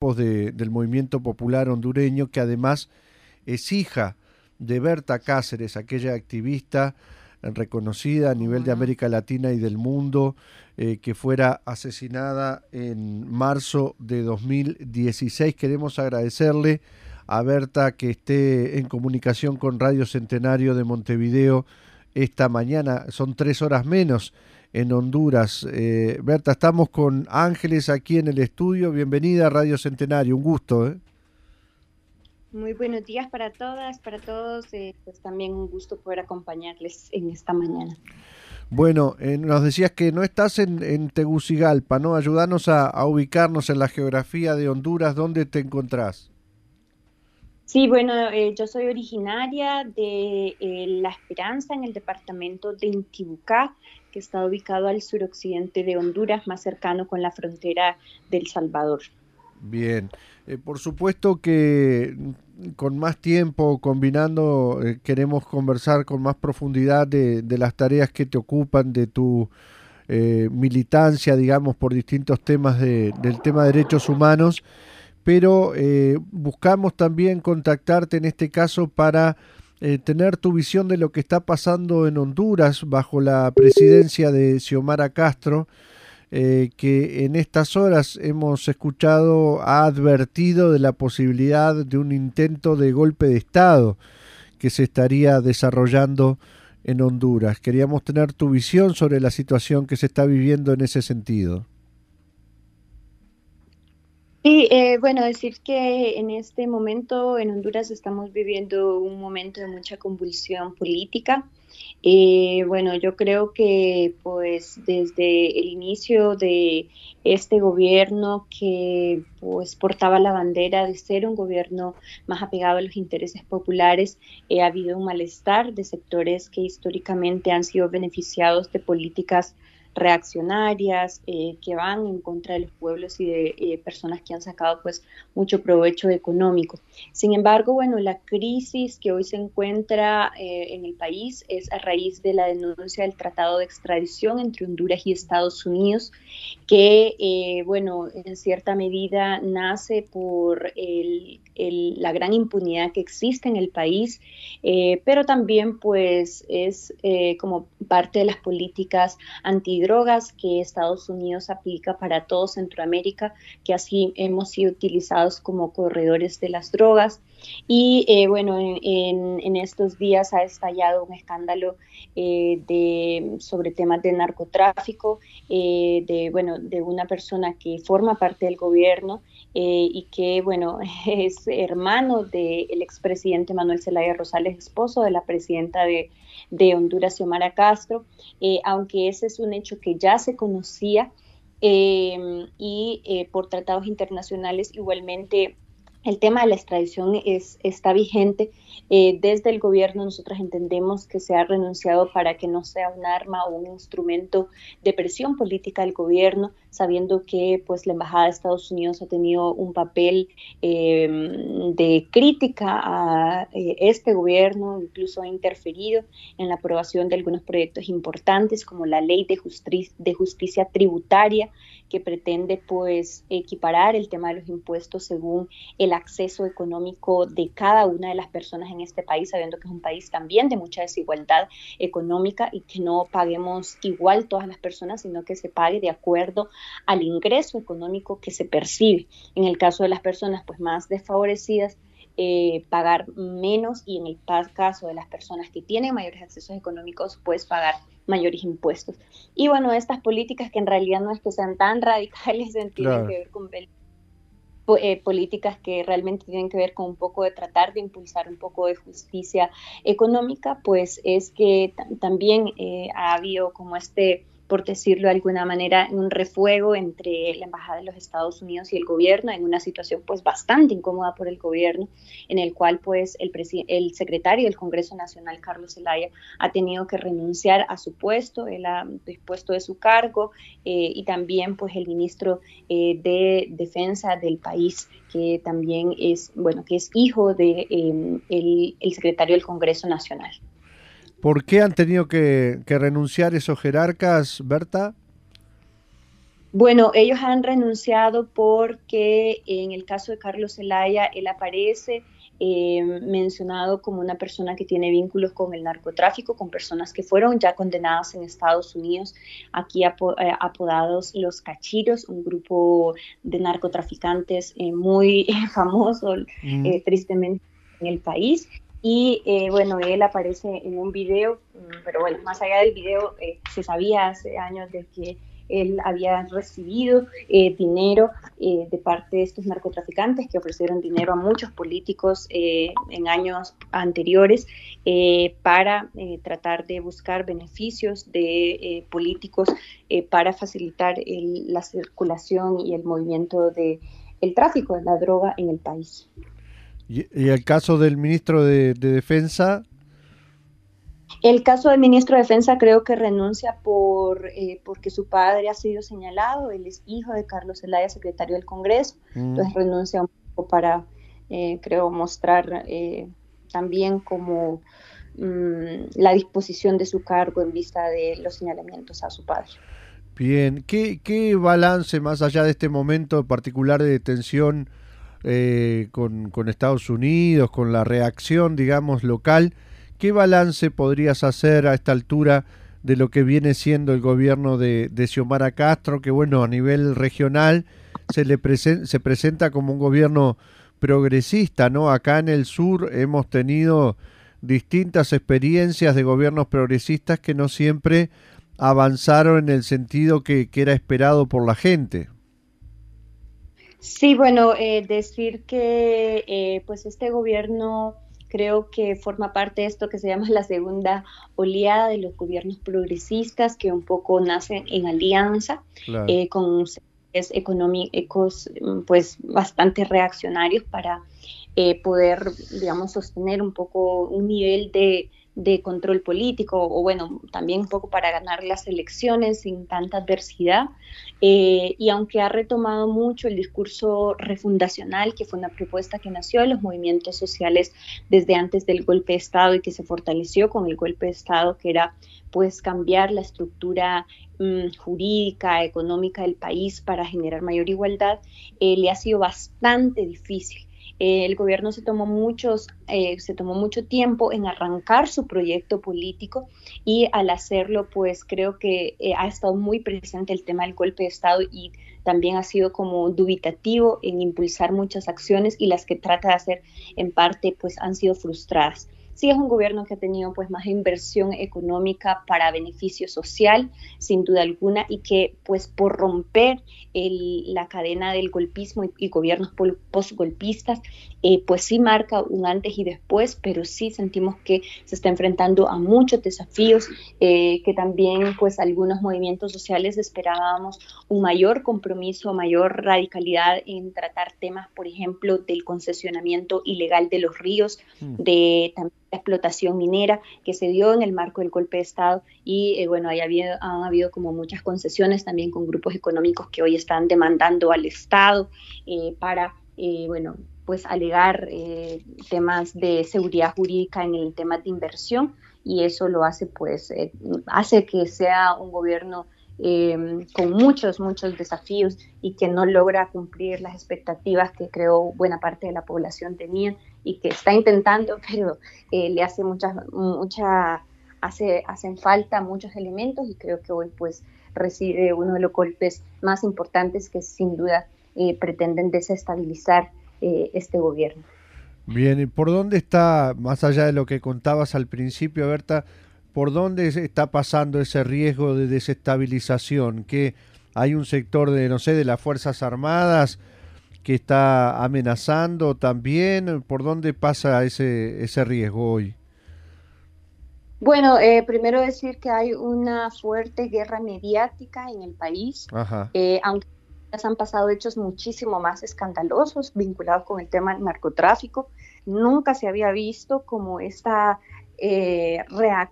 de, del movimiento popular hondureño, que además es hija de Berta Cáceres, aquella activista reconocida a nivel de América Latina y del mundo, eh, que fuera asesinada en marzo de 2016. Queremos agradecerle a Berta que esté en comunicación con Radio Centenario de Montevideo esta mañana. Son tres horas menos en Honduras. Eh, Berta, estamos con Ángeles aquí en el estudio. Bienvenida a Radio Centenario, un gusto. ¿eh? Muy buenos días para todas, para todos. Eh, pues también un gusto poder acompañarles en esta mañana. Bueno, nos decías que no estás en, Tegucigalpa, ¿no? Ayúdanos a, ubicarnos en la geografía de Honduras. ¿Dónde te encontrás? Sí, bueno, yo soy originaria de La Esperanza en el departamento de Intibucá que está ubicado al suroccidente de Honduras, más cercano con la frontera del Salvador. Bien, eh, por supuesto que con más tiempo, combinando, eh, queremos conversar con más profundidad de, las tareas que te ocupan, de tu eh, militancia, digamos, por distintos temas del tema de derechos humanos, pero buscamos también contactarte en este caso para eh, tener tu visión de lo que está pasando en Honduras bajo la presidencia de Xiomara Castro, eh, que en estas horas hemos escuchado, ha advertido de la posibilidad de un intento de golpe de Estado que se estaría desarrollando en Honduras. Queríamos tener tu visión sobre la situación que se está viviendo en ese sentido. Sí, eh, bueno, decir que en este momento en Honduras estamos viviendo un momento de mucha convulsión política. Eh, bueno, yo creo que pues desde el inicio de este gobierno que pues portaba la bandera de ser un gobierno más apegado a los intereses populares, eh, ha habido un malestar de sectores que históricamente han sido beneficiados de políticas reaccionarias eh, que van en contra de los pueblos y de eh, personas que han sacado pues mucho provecho económico. Sin embargo, bueno, la crisis que hoy se encuentra eh, en el país es a raíz de la denuncia del tratado de extradición entre Honduras y Estados Unidos, que bueno, en cierta medida nace por la gran impunidad que existe en el país, pero también pues es como parte de las políticas anti drogas que Estados Unidos aplica para todo Centroamérica, que así hemos sido utilizados como corredores de las drogas. Y eh, bueno, en, estos días ha estallado un escándalo eh, sobre temas de narcotráfico, eh, de, bueno, de una persona que forma parte del gobierno y que, bueno, es hermano del expresidente Manuel Zelaya Rosales, esposo de la presidenta de, de Honduras, Xiomara Castro, aunque ese es un hecho que ya se conocía. y por tratados internacionales igualmente el tema de la extradición es, está vigente. Eh, desde el gobierno nosotros entendemos que se ha renunciado para que no sea un arma o un instrumento de presión política del gobierno, sabiendo que pues, la Embajada de Estados Unidos ha tenido un papel em, de crítica a eh, este gobierno, incluso ha interferido en la aprobación de algunos proyectos importantes como la ley de, de justicia tributaria que pretende pues equiparar el tema de los impuestos según el acceso económico de cada una de las personas en este país, sabiendo que es un país también de mucha desigualdad económica y que no paguemos igual todas las personas, sino que se pague de acuerdo al ingreso económico que se percibe. En el caso de las personas pues más desfavorecidas, eh, pagar menos y en el caso de las personas que tienen mayores accesos económicos, pues pagar mayores impuestos. Y bueno, estas políticas que en realidad no es que sean tan radicales, tienen que ver con eh, políticas que realmente tienen que ver con un poco de tratar de impulsar un poco de justicia económica, pues es que también eh, ha habido como este por decirlo de alguna manera, un refuego entre la Embajada de los Estados Unidos y el gobierno en una situación pues bastante incómoda por el gobierno, en el cual pues el, el secretario del Congreso Nacional, Carlos Zelaya, ha tenido que renunciar a su puesto, él ha dispuesto de su cargo eh, y también pues el ministro eh, de Defensa del país, que también es, bueno, que es hijo de eh, el secretario del Congreso Nacional. ¿Por qué han tenido que, renunciar esos jerarcas, Berta? Bueno, ellos han renunciado porque en el caso de Carlos Zelaya, él aparece eh, mencionado como una persona que tiene vínculos con el narcotráfico, con personas que fueron ya condenadas en Estados Unidos, aquí eh, apodados los cachiros, un grupo de narcotraficantes eh, muy famoso, mm. tristemente, en el país. Y bueno, él aparece en un video, mm, pero bueno, más allá del video, se sabía hace años de que él había recibido eh, dinero eh, de parte de estos narcotraficantes que ofrecieron dinero a muchos políticos eh, en años anteriores para tratar de buscar beneficios de políticos para facilitar la circulación y el movimiento del el tráfico de la droga en el país. Y, el caso del ministro de Defensa el caso del ministro de Defensa creo que renuncia por eh, porque su padre ha sido señalado, él es hijo de Carlos Zelaya, secretario del Congreso, mm. entonces renuncia un poco para, eh, creo, mostrar eh, también como mm, la disposición de su cargo en vista de los señalamientos a su padre. Bien, ¿qué, qué balance más allá de este momento particular de con, con Estados Unidos, con la reacción, digamos, local? ¿Qué balance podrías hacer a esta altura de lo que viene siendo el gobierno de, de Xiomara Castro, que bueno, a nivel regional se le se presenta como un gobierno progresista, ¿no? Acá en el sur hemos tenido distintas experiencias de gobiernos progresistas que no siempre avanzaron en el sentido que, era esperado por la gente. Sí, bueno, eh, decir que eh, pues este gobierno creo que forma parte de esto que se llama la segunda oleada de los gobiernos progresistas que un poco nacen en alianza eh, con sectores económicos pues bastante reaccionarios para eh, poder digamos sostener un poco un nivel de de control político o bueno, también un poco para ganar las elecciones sin tanta adversidad. Eh, y aunque ha retomado mucho el discurso refundacional, que fue una propuesta que nació de los movimientos sociales desde antes del golpe de Estado y que se fortaleció con el golpe de Estado, que era pues cambiar la estructura mm, jurídica, económica del país para generar mayor igualdad, eh, le ha sido bastante difícil el gobierno se tomó muchos, eh, se tomó mucho tiempo en arrancar su proyecto político y al hacerlo, pues creo que eh, ha estado muy presente el tema del golpe de Estado y también ha sido como dubitativo en impulsar muchas acciones y las que trata de hacer en parte, pues han sido frustradas sí es un gobierno que ha tenido pues más inversión económica para beneficio social, sin duda alguna, y que pues por romper la cadena del golpismo y, gobiernos postgolpistas, eh, pues sí marca un antes y después, pero sí sentimos que se está enfrentando a muchos desafíos, eh, que también pues algunos movimientos sociales esperábamos un mayor compromiso, mayor radicalidad en tratar temas, por ejemplo, del concesionamiento ilegal de los ríos, mm. de también explotación minera que se dio en el marco del golpe de Estado. Y eh, bueno, ahí habido, han habido como muchas concesiones también con grupos económicos que hoy están demandando al Estado eh, para, eh, bueno, pues alegar temas de seguridad jurídica en el tema de inversión. Y eso lo hace pues, hace que sea un gobierno con muchos, muchos desafíos y que no logra cumplir las expectativas que creo buena parte de la población tenía y que está intentando, pero eh, le hace muchas, mucha, hace, hacen falta muchos elementos y creo que hoy pues recibe uno de los golpes más importantes que sin duda eh, pretenden desestabilizar eh, este gobierno. Bien, ¿y por dónde está, más allá de lo que contabas al principio, Berta, por dónde está pasando ese riesgo de desestabilización? Que hay un sector de, no sé, de las Fuerzas Armadas, que está amenazando también? ¿Por dónde pasa ese, ese riesgo hoy? Bueno, eh, primero decir que hay una fuerte guerra mediática en el país, eh, aunque han pasado hechos muchísimo más escandalosos vinculados con el tema del narcotráfico. Nunca se había visto como esta, eh,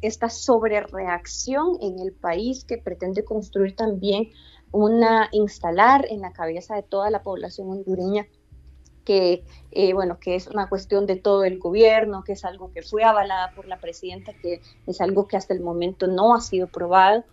esta sobrereacción en el país que pretende construir también una instalar en la cabeza de toda la población hondureña que eh, bueno que es una cuestión de todo el gobierno que es algo que fue avalada por la presidenta que es algo que hasta el momento no ha sido probado.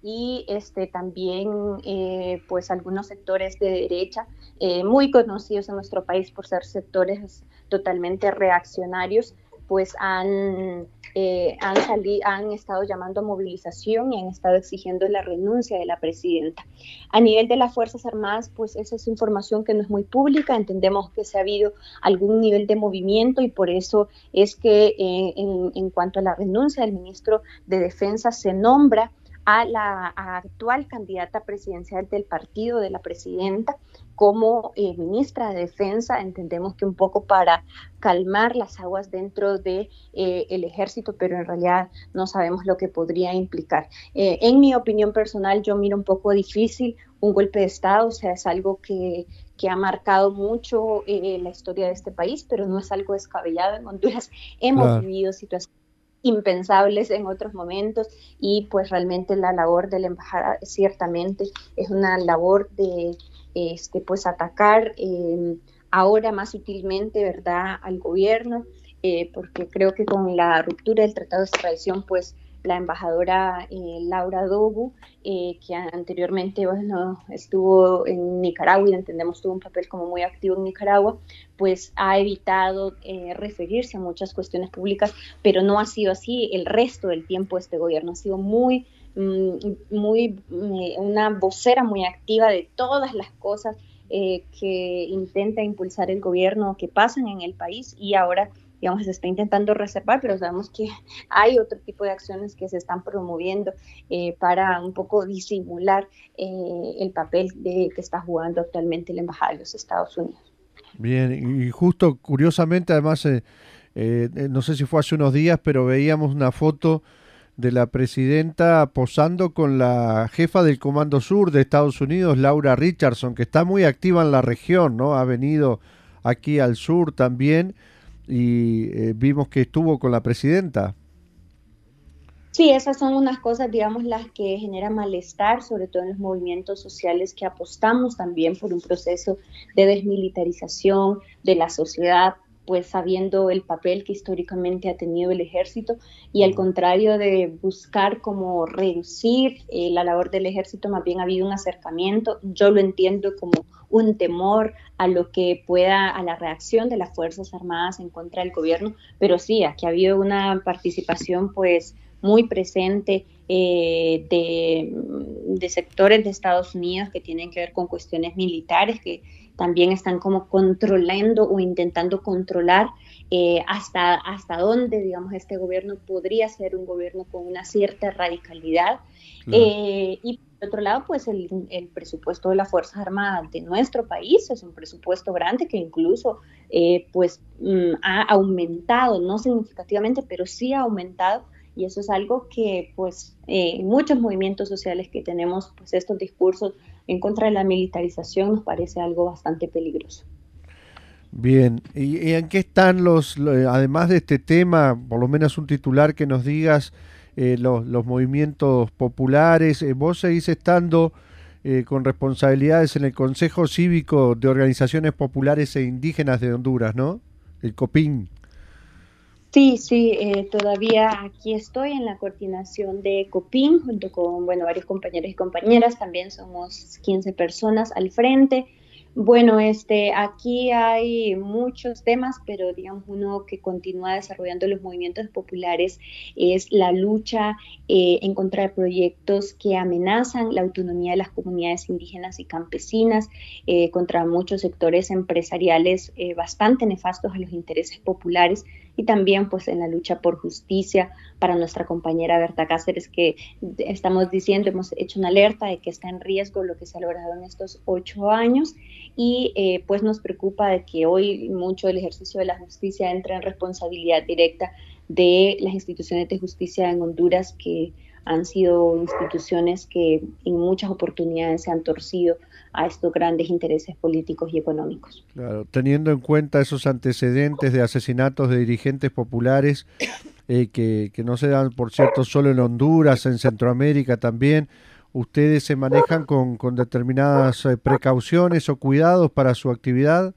Y este, también eh, pues algunos sectores de derecha eh, muy conocidos en nuestro país por ser sectores totalmente reaccionarios pues han, eh, han, han estado llamando a movilización y han estado exigiendo la renuncia de la presidenta. A nivel de las Fuerzas Armadas, pues esa es información que no es muy pública, entendemos que se ha habido algún nivel de movimiento y por eso es que en, en cuanto a la renuncia del ministro de Defensa se nombra a la actual candidata presidencial del partido de la presidenta como eh, ministra de Defensa, entendemos que un poco para calmar las aguas dentro del de, eh, ejército, pero en realidad no sabemos lo que podría implicar. Eh, en mi opinión personal, yo miro un poco difícil un golpe de Estado, o sea, es algo que, que ha marcado mucho la historia de este país, pero no es algo descabellado. En Honduras hemos vivido situaciones impensables en otros momentos y pues realmente la labor de la embajada ciertamente es una labor de este pues atacar em, ahora más sutilmente verdad al gobierno eh, porque creo que con la ruptura del tratado de extradición pues la embajadora eh, Laura Dobu, eh, que anteriormente bueno, estuvo en Nicaragua y entendemos tuvo un papel como muy activo en Nicaragua, pues ha evitado eh, referirse a muchas cuestiones públicas, pero no ha sido así. El resto del tiempo este gobierno, ha sido muy, mm, muy, una vocera muy activa de todas las cosas que intenta impulsar el gobierno que pasan en el país y ahora digamos, se está intentando reservar, pero sabemos que hay otro tipo de acciones que se están promoviendo eh, para un poco disimular eh, el papel de, que está jugando actualmente la Embajada de los Estados Unidos. Bien, y justo curiosamente, además, eh, no sé si fue hace unos días, pero veíamos una foto de la presidenta posando con la jefa del Comando Sur de Estados Unidos, Laura Richardson, que está muy activa en la región, ¿no? Ha venido aquí al sur también y eh, vimos que estuvo con la presidenta. Sí, esas son unas cosas, digamos, las que generan malestar, sobre todo en los movimientos sociales que apostamos también por un proceso de desmilitarización de la sociedad, pues sabiendo el papel que históricamente ha tenido el ejército y al contrario de buscar como reducir eh, la labor del ejército, más bien ha habido un acercamiento, yo lo entiendo como un temor a lo que pueda, a la reacción de las Fuerzas Armadas en contra del gobierno, pero sí, aquí ha habido una participación pues muy presente eh, de, de, sectores de Estados Unidos que tienen que ver con cuestiones militares, que también están como controlando o intentando controlar eh, hasta, hasta dónde, digamos, este gobierno podría ser un gobierno con una cierta radicalidad. Eh, y por otro lado, pues el, el, presupuesto de las Fuerzas Armadas de nuestro país es un presupuesto grande que incluso eh, pues mm, ha aumentado, no significativamente, pero sí ha aumentado y eso es algo que pues muchos movimientos sociales que tenemos pues estos discursos en contra de la militarización nos parece algo bastante peligroso. Bien, ¿y, en qué están los, además de este tema, por lo menos un titular que nos digas, eh, los, movimientos populares? Eh, vos seguís estando eh, con responsabilidades en el Consejo Cívico de Organizaciones Populares e Indígenas de Honduras, ¿no? El COPIN. Sí, sí, eh, todavía aquí estoy en la coordinación de COPIN junto con bueno, varios compañeros y compañeras, también somos 15 personas al frente. Bueno, este, aquí hay muchos temas, pero digamos uno que continúa desarrollando los movimientos populares es la lucha eh, en contra de proyectos que amenazan la autonomía de las comunidades indígenas y campesinas, eh, contra muchos sectores empresariales eh, bastante nefastos a los intereses populares y también pues en la lucha por justicia para nuestra compañera Berta Cáceres que estamos diciendo, hemos hecho una alerta de que está en riesgo lo que se ha logrado en estos ocho años y eh, pues nos preocupa de que hoy mucho del ejercicio de la justicia entra en responsabilidad directa de las instituciones de justicia en Honduras que han sido instituciones que en muchas oportunidades se han torcido a estos grandes intereses políticos y económicos. Claro, teniendo en cuenta esos antecedentes de asesinatos de dirigentes populares eh, que, que no se dan, por cierto, solo en Honduras, en Centroamérica también, ¿Ustedes se manejan con, con determinadas eh, precauciones o cuidados para su actividad?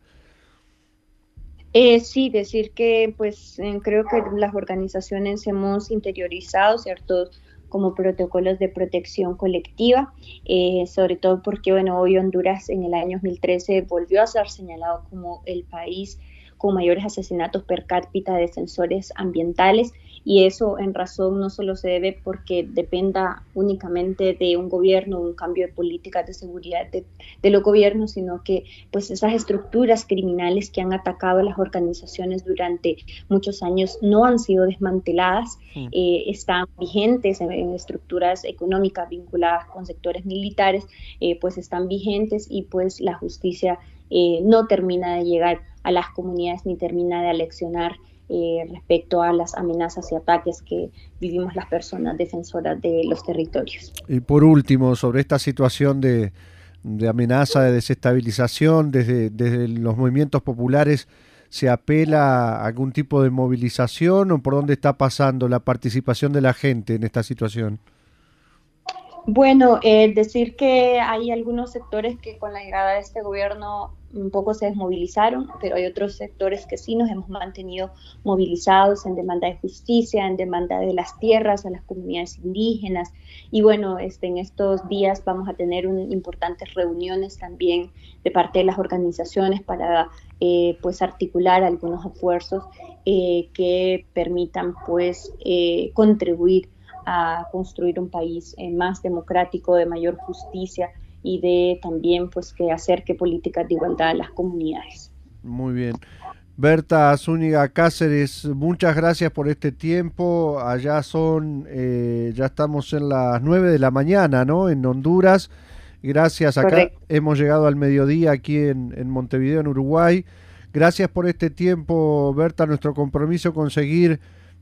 Eh, sí, decir que pues creo que las organizaciones hemos interiorizado ciertos como protocolos de protección colectiva, eh, sobre todo porque, bueno, hoy Honduras en el año 2013 volvió a ser señalado como el país con mayores asesinatos per cápita de defensores ambientales y eso en razón no solo se debe porque dependa únicamente de un gobierno, un cambio de políticas de seguridad de, los gobiernos, sino que pues esas estructuras criminales que han atacado a las organizaciones durante muchos años no han sido desmanteladas, eh, están vigentes en, estructuras económicas vinculadas con sectores militares, eh, pues están vigentes y pues la justicia eh, no termina de llegar a las comunidades ni termina de aleccionar eh, respecto a las amenazas y ataques que vivimos las personas defensoras de los territorios. Y por último, sobre esta situación de, amenaza, de desestabilización, desde, desde los movimientos populares, ¿se apela a algún tipo de movilización o por dónde está pasando la participación de la gente en esta situación? Bueno, eh, decir que hay algunos sectores que con la llegada de este gobierno un poco se desmovilizaron, pero hay otros sectores que sí nos hemos mantenido movilizados en demanda de justicia, en demanda de las tierras a las comunidades indígenas. Y bueno, este, en estos días vamos a tener importantes reuniones también de parte de las organizaciones para eh, pues articular algunos esfuerzos eh, que permitan pues eh, contribuir a construir un país eh, más democrático, de mayor justicia y de también pues que acerque políticas de igualdad a las comunidades. Muy bien. Berta Zúñiga Cáceres, muchas gracias por este tiempo. Allá son, eh, ya estamos en las 9 de la mañana, ¿no? En Honduras. Gracias, acá hemos llegado al mediodía aquí en, en Montevideo, en Uruguay. Gracias por este tiempo, Berta. Nuestro compromiso con seguir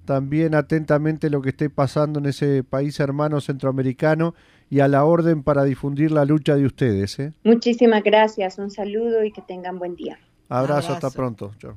también atentamente lo que esté pasando en ese país hermano centroamericano y a la orden para difundir la lucha de ustedes. ¿eh? Muchísimas gracias, un saludo y que tengan buen día. Abrazo, hasta pronto. Chao.